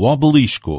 o obelisco.